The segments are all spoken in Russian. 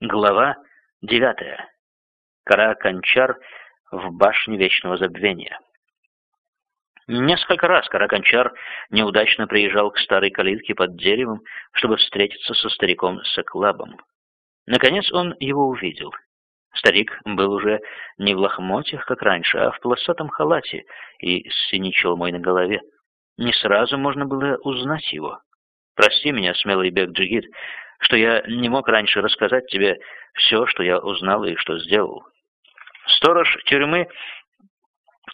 Глава девятая. Караканчар в башне Вечного Забвения. Несколько раз Караканчар неудачно приезжал к старой калитке под деревом, чтобы встретиться со стариком Саклабом. Наконец он его увидел. Старик был уже не в лохмотьях, как раньше, а в полосатом халате и с синей челмой на голове. Не сразу можно было узнать его. «Прости меня, смелый бег Джигит, что я не мог раньше рассказать тебе все, что я узнал и что сделал. Сторож тюрьмы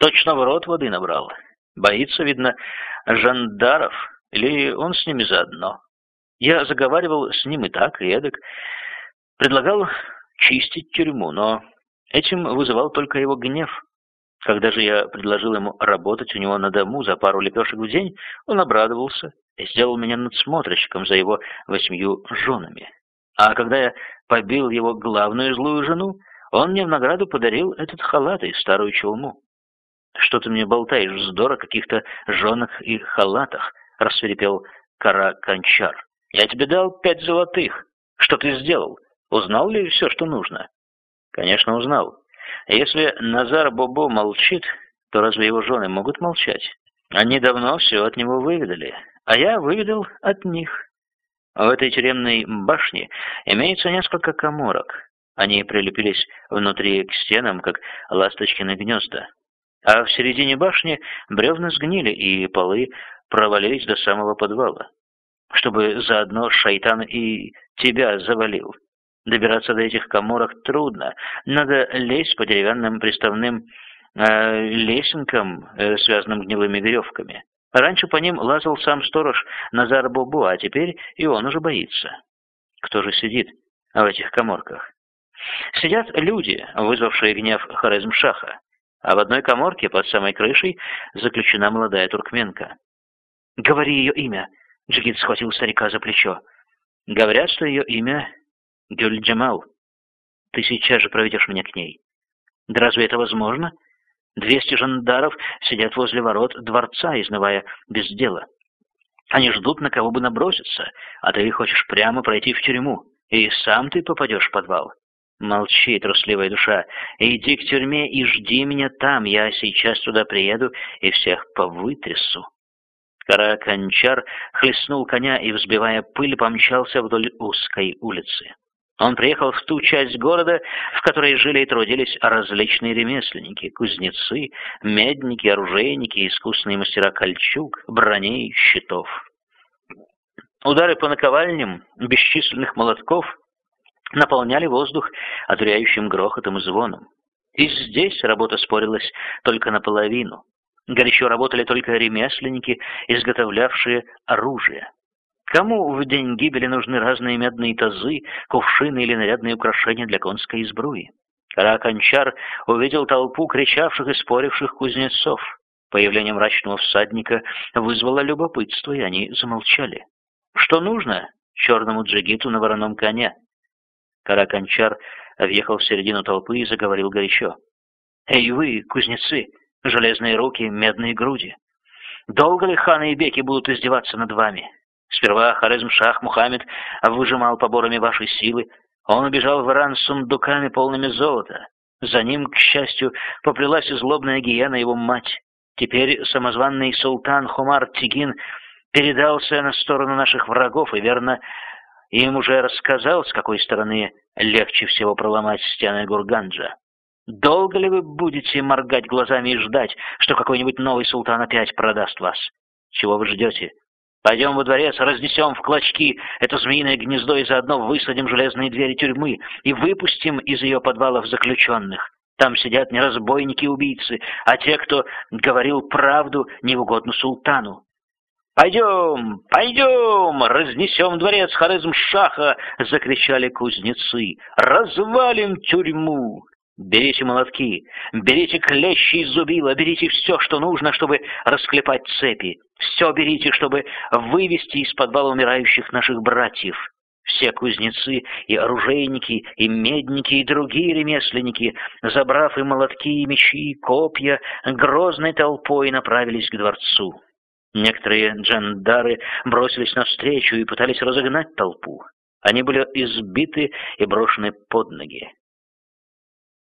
точно в рот воды набрал. Боится, видно, жандаров, или он с ними заодно. Я заговаривал с ним и так, и эдак. Предлагал чистить тюрьму, но этим вызывал только его гнев. Когда же я предложил ему работать у него на дому за пару лепешек в день, он обрадовался сделал меня надсмотрщиком за его восьмью женами. А когда я побил его главную злую жену, он мне в награду подарил этот халат и старую челму. «Что ты мне болтаешь, вздор о каких-то женах и халатах?» — рассверепел Кара Кончар. «Я тебе дал пять золотых. Что ты сделал? Узнал ли все, что нужно?» «Конечно, узнал. Если Назар Бобо молчит, то разве его жены могут молчать? Они давно все от него выведали а я выведал от них. В этой тюремной башне имеется несколько коморок. Они прилепились внутри к стенам, как ласточкины гнезда. А в середине башни бревна сгнили, и полы провалились до самого подвала. Чтобы заодно шайтан и тебя завалил. Добираться до этих коморок трудно. Надо лезть по деревянным приставным э, лесенкам, э, связанным гнилыми веревками. Раньше по ним лазал сам сторож Назар Бобу, а теперь и он уже боится. Кто же сидит в этих коморках? Сидят люди, вызвавшие гнев Хорезм-Шаха, а в одной коморке под самой крышей заключена молодая туркменка. «Говори ее имя!» — Джигит схватил старика за плечо. «Говорят, что ее имя Гюль-Джамал. Ты сейчас же проведешь меня к ней». «Да разве это возможно?» Двести жандаров сидят возле ворот дворца, изнывая без дела. Они ждут, на кого бы наброситься, а ты хочешь прямо пройти в тюрьму, и сам ты попадешь в подвал. Молчи, трусливая душа, иди к тюрьме и жди меня там, я сейчас туда приеду и всех повытрясу. Караканчар хлестнул коня и, взбивая пыль, помчался вдоль узкой улицы. Он приехал в ту часть города, в которой жили и трудились различные ремесленники, кузнецы, медники, оружейники, искусные мастера кольчуг, броней, щитов. Удары по наковальням бесчисленных молотков наполняли воздух одуряющим грохотом и звоном. И здесь работа спорилась только наполовину. Горячо работали только ремесленники, изготовлявшие оружие. Кому в день гибели нужны разные медные тазы, кувшины или нарядные украшения для конской сбруи? Караканчар увидел толпу кричавших и споривших кузнецов. Появление мрачного всадника вызвало любопытство, и они замолчали. Что нужно черному джигиту на вороном коне? Караканчар въехал в середину толпы и заговорил горячо. «Эй вы, кузнецы, железные руки, медные груди! Долго ли ханы и беки будут издеваться над вами? Сперва Хорезм-Шах Мухаммед выжимал поборами вашей силы. Он убежал в Иран с сундуками, полными золота. За ним, к счастью, поплелась злобная гиена его мать. Теперь самозванный султан Хумар Тигин передался на сторону наших врагов, и, верно, им уже рассказал, с какой стороны легче всего проломать стены Гурганджа. Долго ли вы будете моргать глазами и ждать, что какой-нибудь новый султан опять продаст вас? Чего вы ждете? Пойдем во дворец, разнесем в клочки это змеиное гнездо и заодно высадим железные двери тюрьмы и выпустим из ее подвалов заключенных. Там сидят не разбойники и убийцы, а те, кто говорил правду не угодно султану. «Пойдем, пойдем, разнесем дворец Хорезм-Шаха!» — закричали кузнецы. «Развалим тюрьму!» Берите молотки, берите клещи и зубила, берите все, что нужно, чтобы расклепать цепи. Все берите, чтобы вывести из подвала умирающих наших братьев. Все кузнецы и оружейники, и медники, и другие ремесленники, забрав и молотки, и мечи, и копья, грозной толпой направились к дворцу. Некоторые джандары бросились навстречу и пытались разогнать толпу. Они были избиты и брошены под ноги.